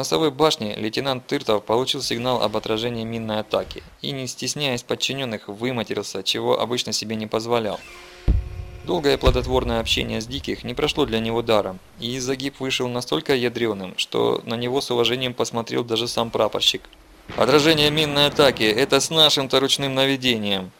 носовой башне лейтенант Тыртов получил сигнал об отражении минной атаки и, не стесняясь подчиненных, выматерился, чего обычно себе не позволял. Долгое плодотворное общение с Диких не прошло для него даром, и загиб вышел настолько ядреным, что на него с уважением посмотрел даже сам прапорщик. «Отражение минной атаки – это с нашим-то ручным наведением!»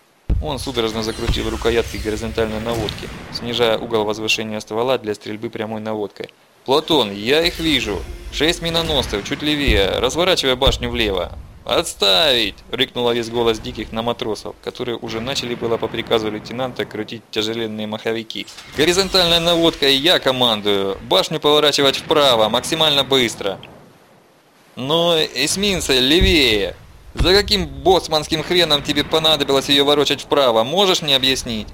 Он судорожно закрутил рукоятки горизонтальной наводки, снижая угол возвышения ствола для стрельбы прямой наводкой. «Платон, я их вижу! Шесть миноносцев, чуть левее, разворачивая башню влево!» «Отставить!» – рыкнула весь голос диких на матросов, которые уже начали было по приказу лейтенанта крутить тяжеленные маховики. «Горизонтальная наводка и я командую! Башню поворачивать вправо, максимально быстро!» «Но эсминцы левее! За каким боцманским хреном тебе понадобилось ее ворочать вправо, можешь мне объяснить?»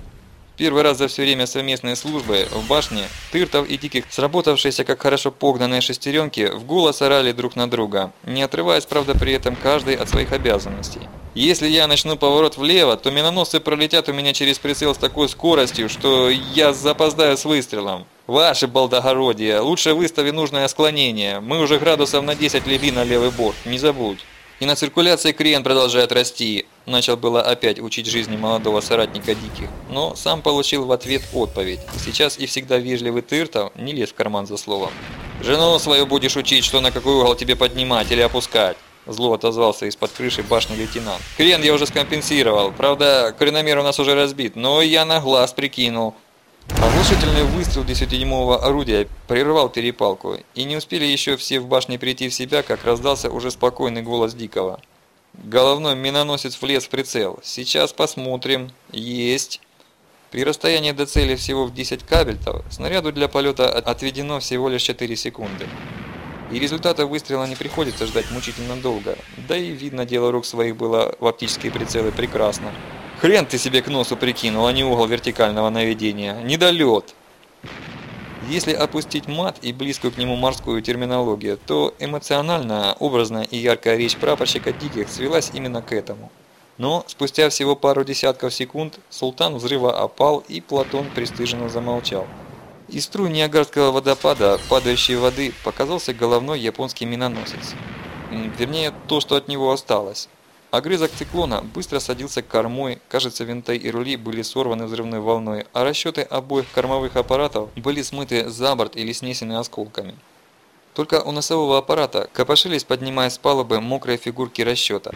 Первый раз за все время совместной службы в башне Тыртов и Диких, сработавшиеся как хорошо погнанные шестеренки, в голос орали друг на друга, не отрываясь, правда, при этом каждый от своих обязанностей. Если я начну поворот влево, то миноносцы пролетят у меня через прицел с такой скоростью, что я запоздаю с выстрелом. Ваше балдогородие, лучше выстави нужное склонение. Мы уже градусов на 10 леви на левый борт, не забудь. И на циркуляции крен продолжает расти. Начал было опять учить жизни молодого соратника Диких, но сам получил в ответ отповедь. Сейчас и всегда вежливый Тыртов не лез в карман за словом. «Жену свою будешь учить, что на какой угол тебе поднимать или опускать?» Зло отозвался из-под крыши башни лейтенант. «Крен я уже скомпенсировал. Правда, креномер у нас уже разбит, но я на глаз прикинул. Оглушительный выстрел 10-дюймового орудия прервал перепалку, и не успели еще все в башне прийти в себя, как раздался уже спокойный голос Дикого. Головной миноносец влез в прицел. Сейчас посмотрим. Есть. При расстоянии до цели всего в 10 кабельтов, снаряду для полета отведено всего лишь 4 секунды. И результата выстрела не приходится ждать мучительно долго. Да и видно дело рук своих было в оптические прицелы прекрасно. Хрен ты себе к носу прикинул, а не угол вертикального наведения. Недолет. Если опустить мат и близкую к нему морскую терминологию, то эмоциональная, образная и яркая речь прапорщика Диких свелась именно к этому. Но спустя всего пару десятков секунд султан взрыва опал и Платон пристыженно замолчал. Из струй Ниагарского водопада, падающей воды, показался головной японский миноносец. Вернее, то, что от него осталось. Огрызок циклона быстро садился кормой, кажется, винты и рули были сорваны взрывной волной, а расчеты обоих кормовых аппаратов были смыты за борт или снесены осколками. Только у носового аппарата копошились, поднимая с палубы мокрые фигурки расчета.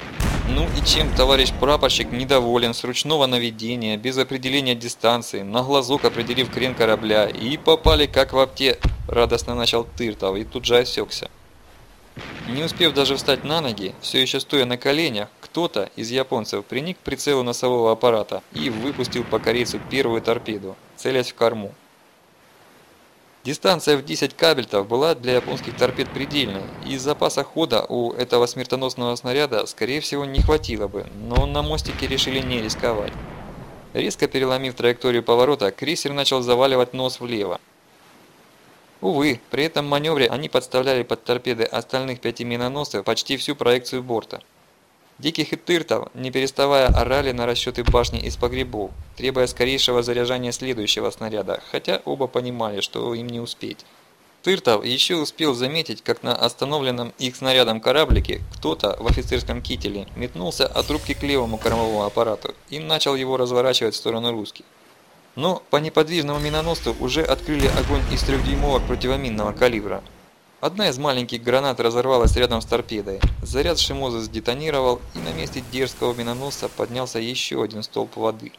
Ну и чем товарищ прапорщик недоволен с ручного наведения, без определения дистанции, на глазок определив крен корабля, и попали как в апте, радостно начал Тыртов и тут же осекся. Не успев даже встать на ноги, все еще стоя на коленях, кто-то из японцев приник к прицелу носового аппарата и выпустил по корейцу первую торпеду, целясь в корму. Дистанция в 10 кабельтов была для японских торпед предельной, и запаса хода у этого смертоносного снаряда, скорее всего, не хватило бы, но на мостике решили не рисковать. Резко переломив траекторию поворота, крейсер начал заваливать нос влево. Увы, при этом маневре они подставляли под торпеды остальных пяти миноносцев почти всю проекцию борта. Диких и Тыртов, не переставая, орали на расчеты башни из погребов, требуя скорейшего заряжания следующего снаряда, хотя оба понимали, что им не успеть. Тыртов еще успел заметить, как на остановленном их снарядом кораблике кто-то в офицерском кителе метнулся от трубки к левому кормовому аппарату и начал его разворачивать в сторону русских. Но по неподвижному миноносцу уже открыли огонь из трехдюймовок противоминного калибра. Одна из маленьких гранат разорвалась рядом с торпедой. Заряд шимоза сдетонировал, и на месте дерзкого миноносца поднялся еще один столб воды.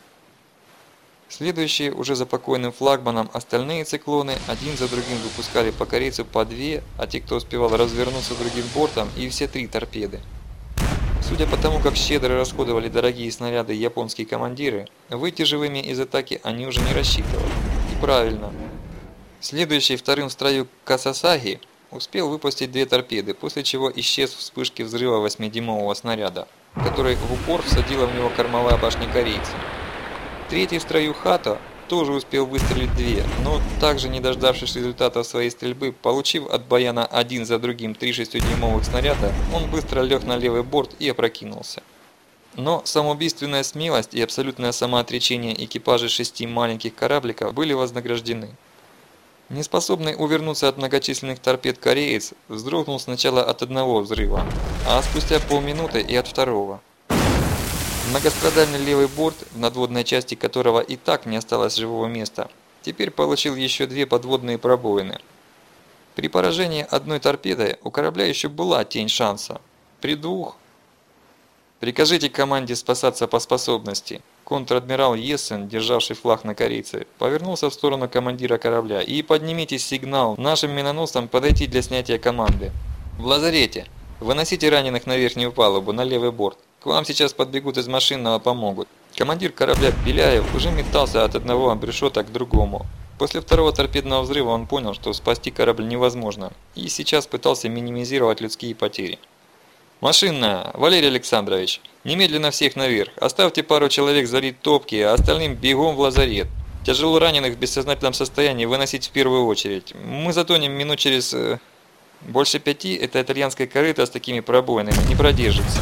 Следующие, уже за покойным флагманом, остальные циклоны один за другим выпускали по корейцу по две, а те, кто успевал развернуться другим бортом, и все три торпеды. Судя по тому, как щедро расходовали дорогие снаряды японские командиры, выйти живыми из атаки они уже не рассчитывали. И правильно. Следующий вторым в строю Касасаги успел выпустить две торпеды, после чего исчез в вспышке взрыва 8-дюймового снаряда, который в упор всадила в него кормовая башня корейца. Третий в строю Хато тоже успел выстрелить две, но также не дождавшись результатов своей стрельбы, получив от Баяна один за другим три 6-дюймовых снаряда, он быстро лег на левый борт и опрокинулся. Но самоубийственная смелость и абсолютное самоотречение экипажей шести маленьких корабликов были вознаграждены. Неспособный увернуться от многочисленных торпед кореец вздрогнул сначала от одного взрыва, а спустя полминуты и от второго. Многострадальный левый борт, в надводной части которого и так не осталось живого места, теперь получил еще две подводные пробоины. При поражении одной торпедой у корабля еще была тень шанса. При двух... Прикажите команде спасаться по способности. Контр-адмирал Ессен, державший флаг на корице, повернулся в сторону командира корабля и поднимите сигнал нашим миноносцам подойти для снятия команды. В лазарете. Выносите раненых на верхнюю палубу, на левый борт. К вам сейчас подбегут из машинного, помогут. Командир корабля Беляев уже метался от одного обрешета к другому. После второго торпедного взрыва он понял, что спасти корабль невозможно, и сейчас пытался минимизировать людские потери. «Машинная! Валерий Александрович! Немедленно всех наверх! Оставьте пару человек залить топки, а остальным бегом в лазарет! Тяжело раненых в бессознательном состоянии выносить в первую очередь. Мы затонем минут через... Э, больше пяти это итальянская корыта с такими пробоинами не продержится»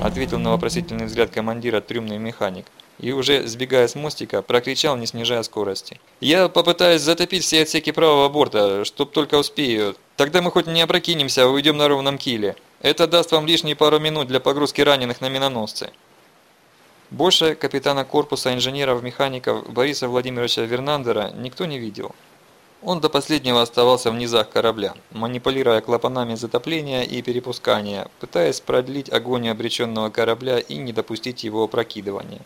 ответил на вопросительный взгляд командира трюмный механик. И уже сбегая с мостика, прокричал, не снижая скорости. «Я попытаюсь затопить все отсеки правого борта, чтоб только успею. Тогда мы хоть не опрокинемся, а уйдем на ровном киле. Это даст вам лишние пару минут для погрузки раненых на миноносцы». Больше капитана корпуса инженеров-механиков Бориса Владимировича Вернандера никто не видел. Он до последнего оставался в низах корабля, манипулируя клапанами затопления и перепускания, пытаясь продлить огонь обреченного корабля и не допустить его опрокидывания.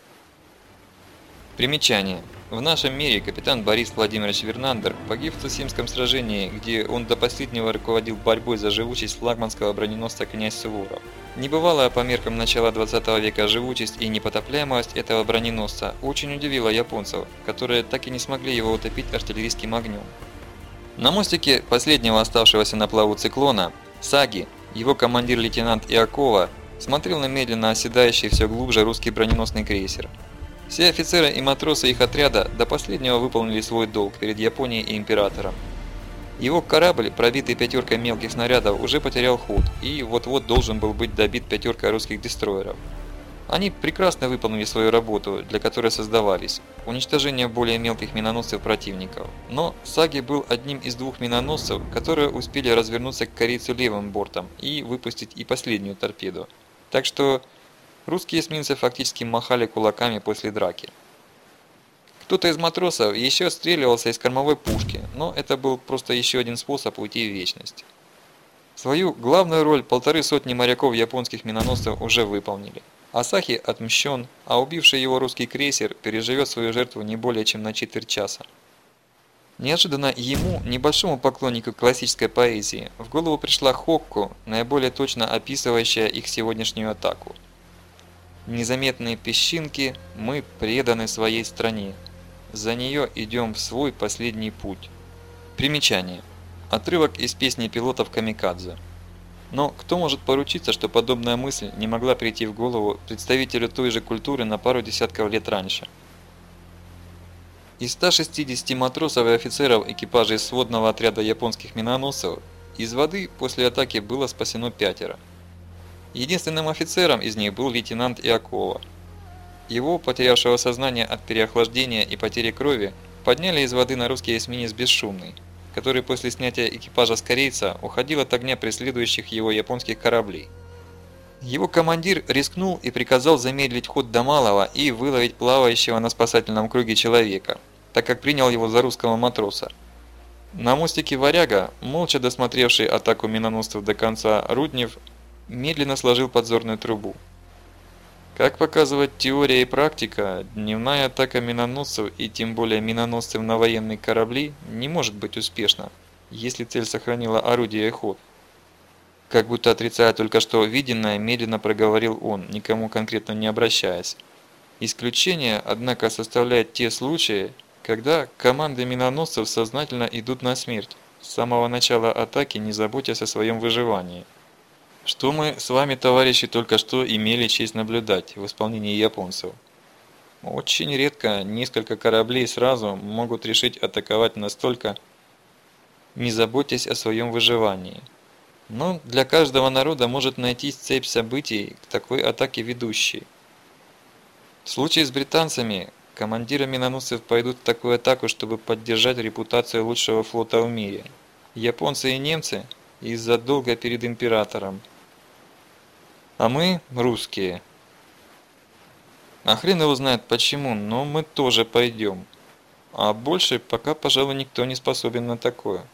Примечание. В нашем мире капитан Борис Владимирович Вернандер погиб в Цусимском сражении, где он до последнего руководил борьбой за живучесть флагманского броненосца «Князь Суворов». Небывалая по меркам начала 20 века живучесть и непотопляемость этого броненосца очень удивила японцев, которые так и не смогли его утопить артиллерийским огнем. На мостике последнего оставшегося на плаву циклона, Саги, его командир лейтенант Иакова, смотрел на медленно оседающий все глубже русский броненосный крейсер – все офицеры и матросы их отряда до последнего выполнили свой долг перед Японией и императором. Его корабль, пробитый пятеркой мелких снарядов, уже потерял ход и вот-вот должен был быть добит пятеркой русских дестройеров. Они прекрасно выполнили свою работу, для которой создавались – уничтожение более мелких миноносцев противников. Но Саги был одним из двух миноносцев, которые успели развернуться к корейцу левым бортом и выпустить и последнюю торпеду. Так что Русские эсминцы фактически махали кулаками после драки. Кто-то из матросов еще отстреливался из кормовой пушки, но это был просто еще один способ уйти в вечность. Свою главную роль полторы сотни моряков японских миноносцев уже выполнили. Асахи отмщен, а убивший его русский крейсер переживет свою жертву не более чем на четверть часа. Неожиданно ему, небольшому поклоннику классической поэзии, в голову пришла Хокку, наиболее точно описывающая их сегодняшнюю атаку. Незаметные песчинки, мы преданы своей стране. За нее идем в свой последний путь. Примечание. Отрывок из песни пилотов Камикадзе. Но кто может поручиться, что подобная мысль не могла прийти в голову представителю той же культуры на пару десятков лет раньше? Из 160 матросов и офицеров экипажей сводного отряда японских миноносцев из воды после атаки было спасено пятеро. Единственным офицером из них был лейтенант Иакова. Его, потерявшего сознание от переохлаждения и потери крови, подняли из воды на русский эсминец «Бесшумный», который после снятия экипажа с корейца уходил от огня преследующих его японских кораблей. Его командир рискнул и приказал замедлить ход до малого и выловить плавающего на спасательном круге человека, так как принял его за русского матроса. На мостике «Варяга», молча досмотревший атаку миноносцев до конца, Руднев медленно сложил подзорную трубу. Как показывает теория и практика, дневная атака миноносцев и тем более миноносцев на военные корабли не может быть успешна, если цель сохранила орудие и ход. Как будто отрицая только что виденное, медленно проговорил он, никому конкретно не обращаясь. Исключение, однако, составляет те случаи, когда команды миноносцев сознательно идут на смерть, с самого начала атаки не заботясь о своем выживании. Что мы с вами, товарищи, только что имели честь наблюдать в исполнении японцев. Очень редко несколько кораблей сразу могут решить атаковать настолько, не заботясь о своем выживании. Но для каждого народа может найтись цепь событий к такой атаке ведущей. В случае с британцами Командиры миноносцев пойдут в такую атаку, чтобы поддержать репутацию лучшего флота в мире. Японцы и немцы из-за долга перед императором. А мы, русские. А хрен его знает почему, но мы тоже пойдем. А больше пока, пожалуй, никто не способен на такое.